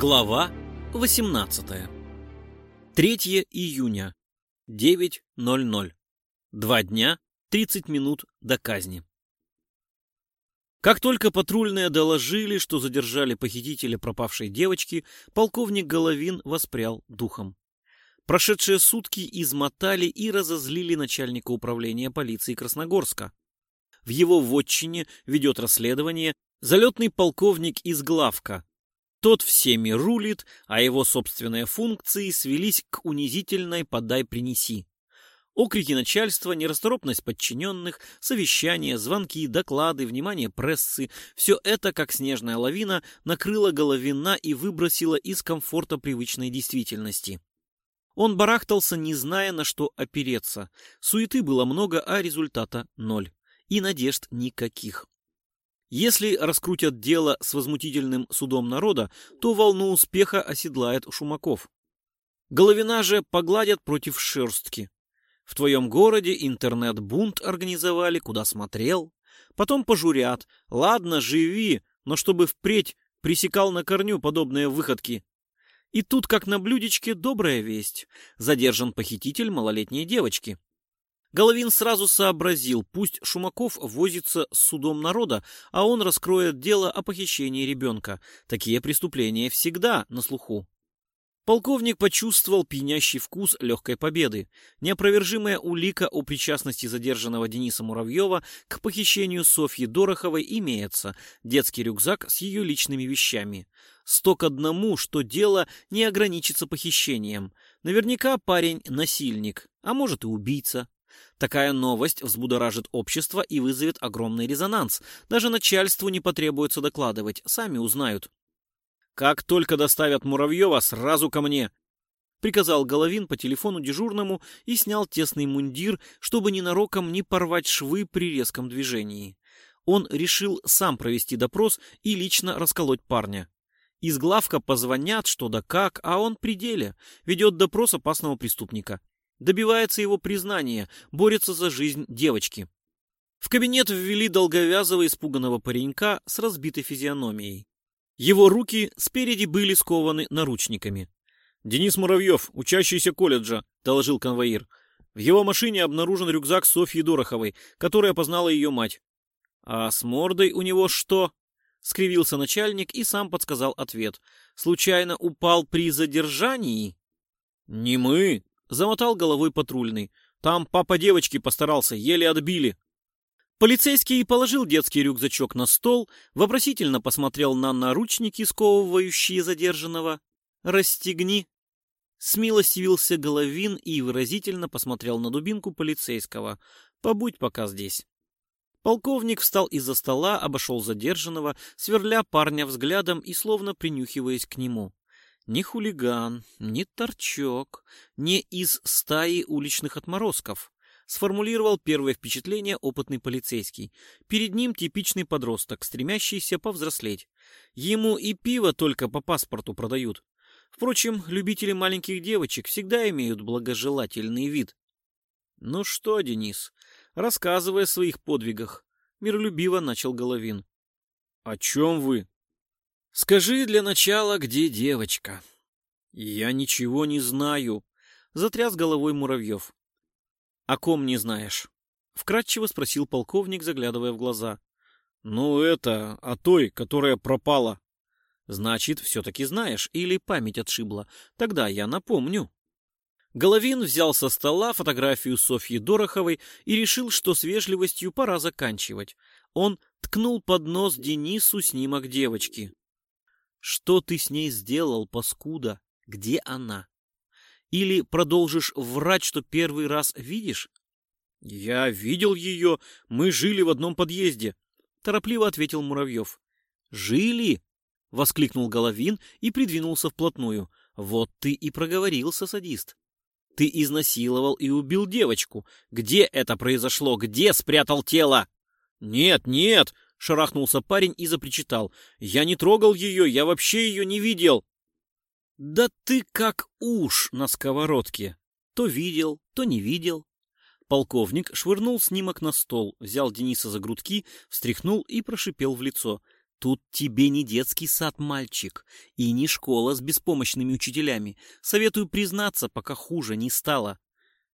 Глава 18. 3 июня. 9.00. Два дня, 30 минут до казни. Как только патрульные доложили, что задержали похитителя пропавшей девочки, полковник Головин воспрял духом. Прошедшие сутки измотали и разозлили начальника управления полиции Красногорска. В его вотчине ведет расследование залетный полковник из главка, тот всеми рулит, а его собственные функции свелись к унизительной «подай-принеси». Окрики начальства, нерасторопность подчиненных, совещания, звонки, доклады, внимание прессы – все это, как снежная лавина, накрыло Головина и выбросило из комфорта привычной действительности. Он барахтался, не зная, на что опереться. Суеты было много, а результата – ноль. И надежд никаких. Если раскрутят дело с возмутительным судом народа, то волну успеха оседлает Шумаков. Головина же погладят против шерстки. В твоем городе интернет-бунт организовали, куда смотрел. Потом пожурят. Ладно, живи, но чтобы впредь пресекал на корню подобные выходки. И тут, как на блюдечке, добрая весть. Задержан похититель малолетней девочки. Головин сразу сообразил, пусть Шумаков возится с судом народа, а он раскроет дело о похищении ребенка. Такие преступления всегда на слуху. Полковник почувствовал пьянящий вкус легкой победы. Неопровержимая улика о причастности задержанного Дениса Муравьева к похищению Софьи Дороховой имеется. Детский рюкзак с ее личными вещами. Сто к одному, что дело не ограничится похищением. Наверняка парень насильник, а может и убийца. Такая новость взбудоражит общество и вызовет огромный резонанс. Даже начальству не потребуется докладывать, сами узнают. «Как только доставят Муравьева, сразу ко мне!» Приказал Головин по телефону дежурному и снял тесный мундир, чтобы ненароком не порвать швы при резком движении. Он решил сам провести допрос и лично расколоть парня. Из главка позвонят что да как, а он при деле, ведет допрос опасного преступника добивается его признания, борется за жизнь девочки. В кабинет ввели долговязого испуганного паренька с разбитой физиономией. Его руки спереди были скованы наручниками. «Денис Муравьев, учащийся колледжа», — доложил конвоир. В его машине обнаружен рюкзак Софьи Дороховой, которая опознала ее мать. «А с мордой у него что?» — скривился начальник и сам подсказал ответ. «Случайно упал при задержании?» «Не мы», Замотал головой патрульный. Там папа девочки постарался, еле отбили. Полицейский положил детский рюкзачок на стол, вопросительно посмотрел на наручники, сковывающие задержанного. «Расстегни!» Смилостивился Головин и выразительно посмотрел на дубинку полицейского. «Побудь пока здесь». Полковник встал из-за стола, обошел задержанного, сверля парня взглядом и словно принюхиваясь к нему. Ни хулиган, ни торчок, не из стаи уличных отморозков. Сформулировал первое впечатление опытный полицейский. Перед ним типичный подросток, стремящийся повзрослеть. Ему и пиво только по паспорту продают. Впрочем, любители маленьких девочек всегда имеют благожелательный вид. «Ну что, Денис, рассказывай о своих подвигах», — миролюбиво начал Головин. «О чем вы?» Скажи для начала, где девочка? Я ничего не знаю, затряс головой Муравьев. О ком не знаешь? Вкратчиво спросил полковник, заглядывая в глаза. Ну это, о той, которая пропала. Значит, все-таки знаешь или память отшибла. Тогда я напомню. Головин взял со стола фотографию Софьи Дороховой и решил, что с вежливостью пора заканчивать. Он ткнул под нос Денису снимок девочки. Что ты с ней сделал, паскуда? Где она? Или продолжишь врать, что первый раз видишь? Я видел ее, мы жили в одном подъезде, торопливо ответил Муравьев. Жили? воскликнул Головин и придвинулся вплотную. Вот ты и проговорился, садист. Ты изнасиловал и убил девочку. Где это произошло? Где спрятал тело? Нет, нет, Шарахнулся парень и запричитал. «Я не трогал ее, я вообще ее не видел!» «Да ты как уж на сковородке! То видел, то не видел!» Полковник швырнул снимок на стол, взял Дениса за грудки, встряхнул и прошипел в лицо. Тут тебе не детский сад, мальчик, и не школа с беспомощными учителями. Советую признаться, пока хуже не стало.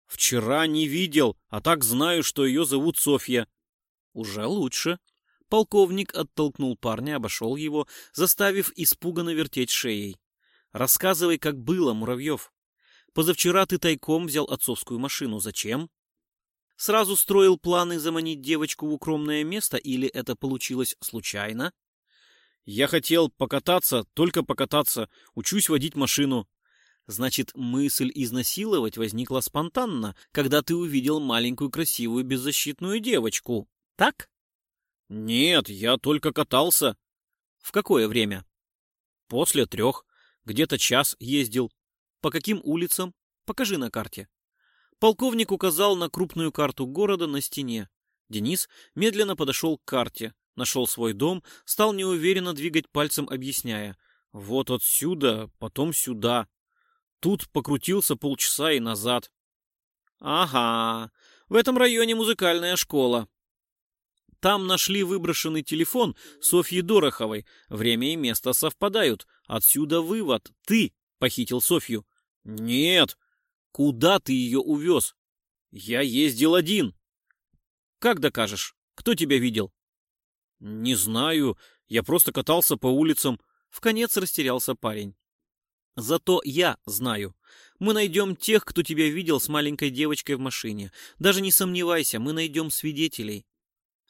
Вчера не видел, а так знаю, что ее зовут Софья. Уже лучше. Полковник оттолкнул парня, обошел его, заставив испуганно вертеть шеей. Рассказывай, как было, Муравьев. Позавчера ты тайком взял отцовскую машину. Зачем? Сразу строил планы заманить девочку в укромное место или это получилось случайно? Я хотел покататься, только покататься. Учусь водить машину. Значит, мысль изнасиловать возникла спонтанно, когда ты увидел маленькую красивую беззащитную девочку. Так? Нет, я только катался. В какое время? После трех. Где-то час ездил. По каким улицам? Покажи на карте. Полковник указал на крупную карту города на стене. Денис медленно подошел к карте, Нашел свой дом, стал неуверенно двигать пальцем, объясняя. Вот отсюда, потом сюда. Тут покрутился полчаса и назад. Ага, в этом районе музыкальная школа. Там нашли выброшенный телефон Софьи Дороховой. Время и место совпадают. Отсюда вывод. Ты похитил Софью. Нет. Куда ты ее увез? Я ездил один. Как докажешь? Кто тебя видел? «Не знаю. Я просто катался по улицам». В конец растерялся парень. «Зато я знаю. Мы найдем тех, кто тебя видел с маленькой девочкой в машине. Даже не сомневайся, мы найдем свидетелей».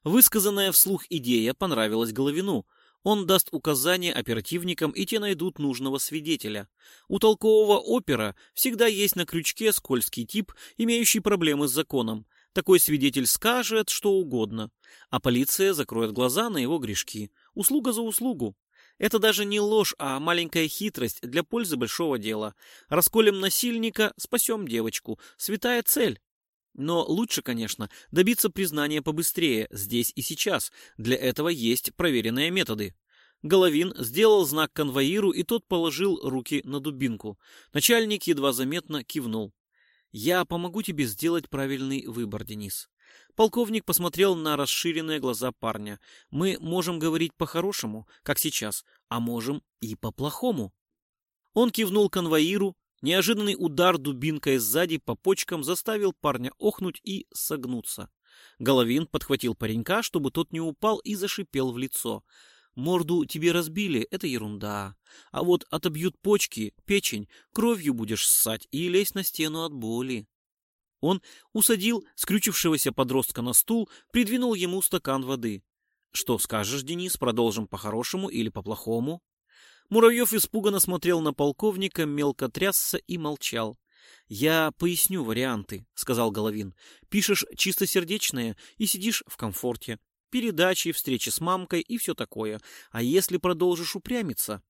Высказанная вслух идея понравилась Головину. Он даст указания оперативникам, и те найдут нужного свидетеля. У толкового опера всегда есть на крючке скользкий тип, имеющий проблемы с законом. Такой свидетель скажет что угодно, а полиция закроет глаза на его грешки. Услуга за услугу. Это даже не ложь, а маленькая хитрость для пользы большого дела. Расколем насильника, спасем девочку. Святая цель. Но лучше, конечно, добиться признания побыстрее, здесь и сейчас. Для этого есть проверенные методы. Головин сделал знак конвоиру, и тот положил руки на дубинку. Начальник едва заметно кивнул. Я помогу тебе сделать правильный выбор, Денис. Полковник посмотрел на расширенные глаза парня. Мы можем говорить по-хорошему, как сейчас, а можем и по-плохому. Он кивнул конвоиру. Неожиданный удар дубинкой сзади по почкам заставил парня охнуть и согнуться. Головин подхватил паренька, чтобы тот не упал, и зашипел в лицо. Морду тебе разбили, это ерунда. А вот отобьют почки, печень, кровью будешь ссать и лезть на стену от боли. Он усадил скрючившегося подростка на стул, придвинул ему стакан воды. Что скажешь, Денис, продолжим по-хорошему или по-плохому? Муравьев испуганно смотрел на полковника, мелко трясся и молчал. «Я поясню варианты», — сказал Головин. «Пишешь чистосердечное и сидишь в комфорте передачи, встречи с мамкой и все такое. А если продолжишь упрямиться?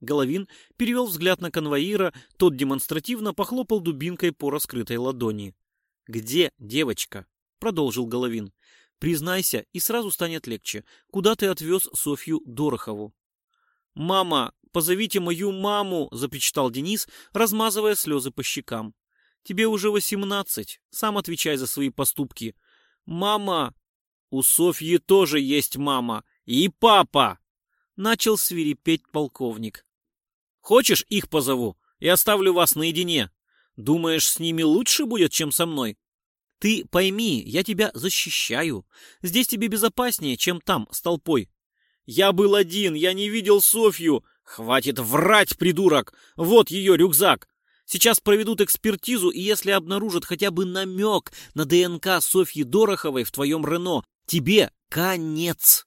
Головин перевел взгляд на конвоира, тот демонстративно похлопал дубинкой по раскрытой ладони. «Где девочка?» — продолжил Головин. «Признайся, и сразу станет легче. Куда ты отвез Софью Дорохову?» «Мама, позовите мою маму!» — запечатал Денис, размазывая слезы по щекам. «Тебе уже восемнадцать. Сам отвечай за свои поступки. Мама, у Софьи тоже есть мама и папа!» Начал свирепеть полковник. «Хочешь, их позову и оставлю вас наедине? Думаешь, с ними лучше будет, чем со мной? Ты пойми, я тебя защищаю. Здесь тебе безопаснее, чем там, с толпой. Я был один, я не видел Софью. Хватит врать, придурок! Вот ее рюкзак. Сейчас проведут экспертизу, и если обнаружат хотя бы намек на ДНК Софьи Дороховой в твоем Рено, Тебе конец.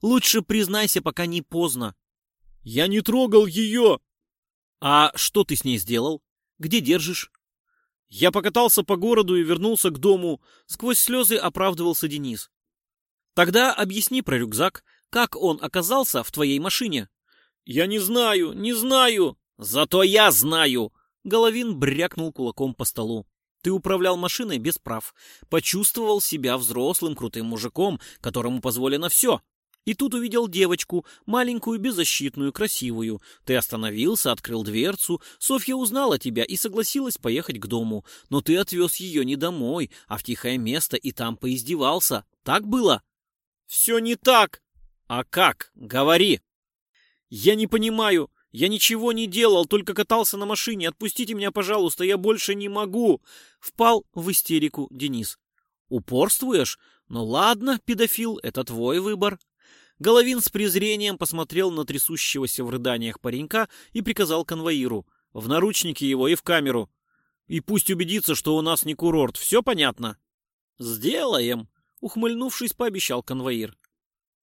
Лучше признайся, пока не поздно. Я не трогал ее. А что ты с ней сделал? Где держишь? Я покатался по городу и вернулся к дому. Сквозь слезы оправдывался Денис. Тогда объясни про рюкзак. Как он оказался в твоей машине? Я не знаю, не знаю. Зато я знаю. Головин брякнул кулаком по столу. Ты управлял машиной без прав, почувствовал себя взрослым крутым мужиком, которому позволено все. И тут увидел девочку, маленькую, беззащитную, красивую. Ты остановился, открыл дверцу. Софья узнала тебя и согласилась поехать к дому. Но ты отвез ее не домой, а в тихое место и там поиздевался. Так было? Все не так. А как? Говори. Я не понимаю. Я ничего не делал, только катался на машине. Отпустите меня, пожалуйста, я больше не могу. Впал в истерику Денис. Упорствуешь? Ну ладно, педофил, это твой выбор. Головин с презрением посмотрел на трясущегося в рыданиях паренька и приказал конвоиру. В наручники его и в камеру. И пусть убедится, что у нас не курорт. Все понятно? Сделаем, ухмыльнувшись, пообещал конвоир.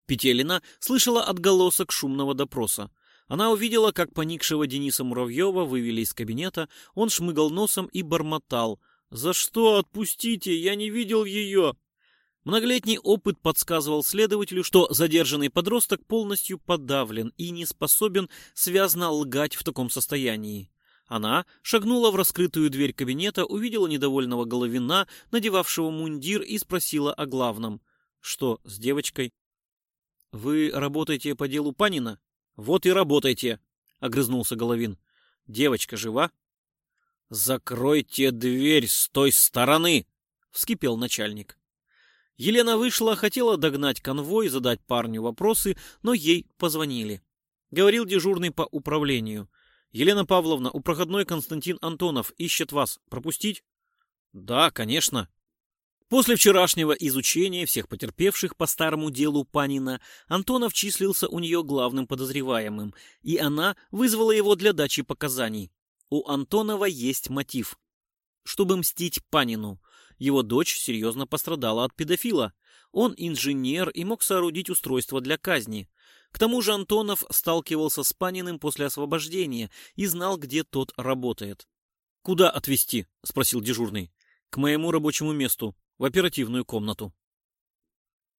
Петелина слышала отголосок шумного допроса. Она увидела, как поникшего Дениса Муравьева вывели из кабинета, он шмыгал носом и бормотал. «За что? Отпустите! Я не видел ее!» Многолетний опыт подсказывал следователю, что задержанный подросток полностью подавлен и не способен связно лгать в таком состоянии. Она шагнула в раскрытую дверь кабинета, увидела недовольного Головина, надевавшего мундир, и спросила о главном. «Что с девочкой?» «Вы работаете по делу Панина?» «Вот и работайте», — огрызнулся Головин. «Девочка жива?» «Закройте дверь с той стороны!» — вскипел начальник. Елена вышла, хотела догнать конвой, задать парню вопросы, но ей позвонили. Говорил дежурный по управлению. «Елена Павловна, у проходной Константин Антонов ищет вас. Пропустить?» «Да, конечно», После вчерашнего изучения всех потерпевших по старому делу Панина, Антонов числился у нее главным подозреваемым, и она вызвала его для дачи показаний. У Антонова есть мотив. Чтобы мстить Панину. Его дочь серьезно пострадала от педофила. Он инженер и мог соорудить устройство для казни. К тому же Антонов сталкивался с Паниным после освобождения и знал, где тот работает. «Куда отвезти?» — спросил дежурный. «К моему рабочему месту в оперативную комнату.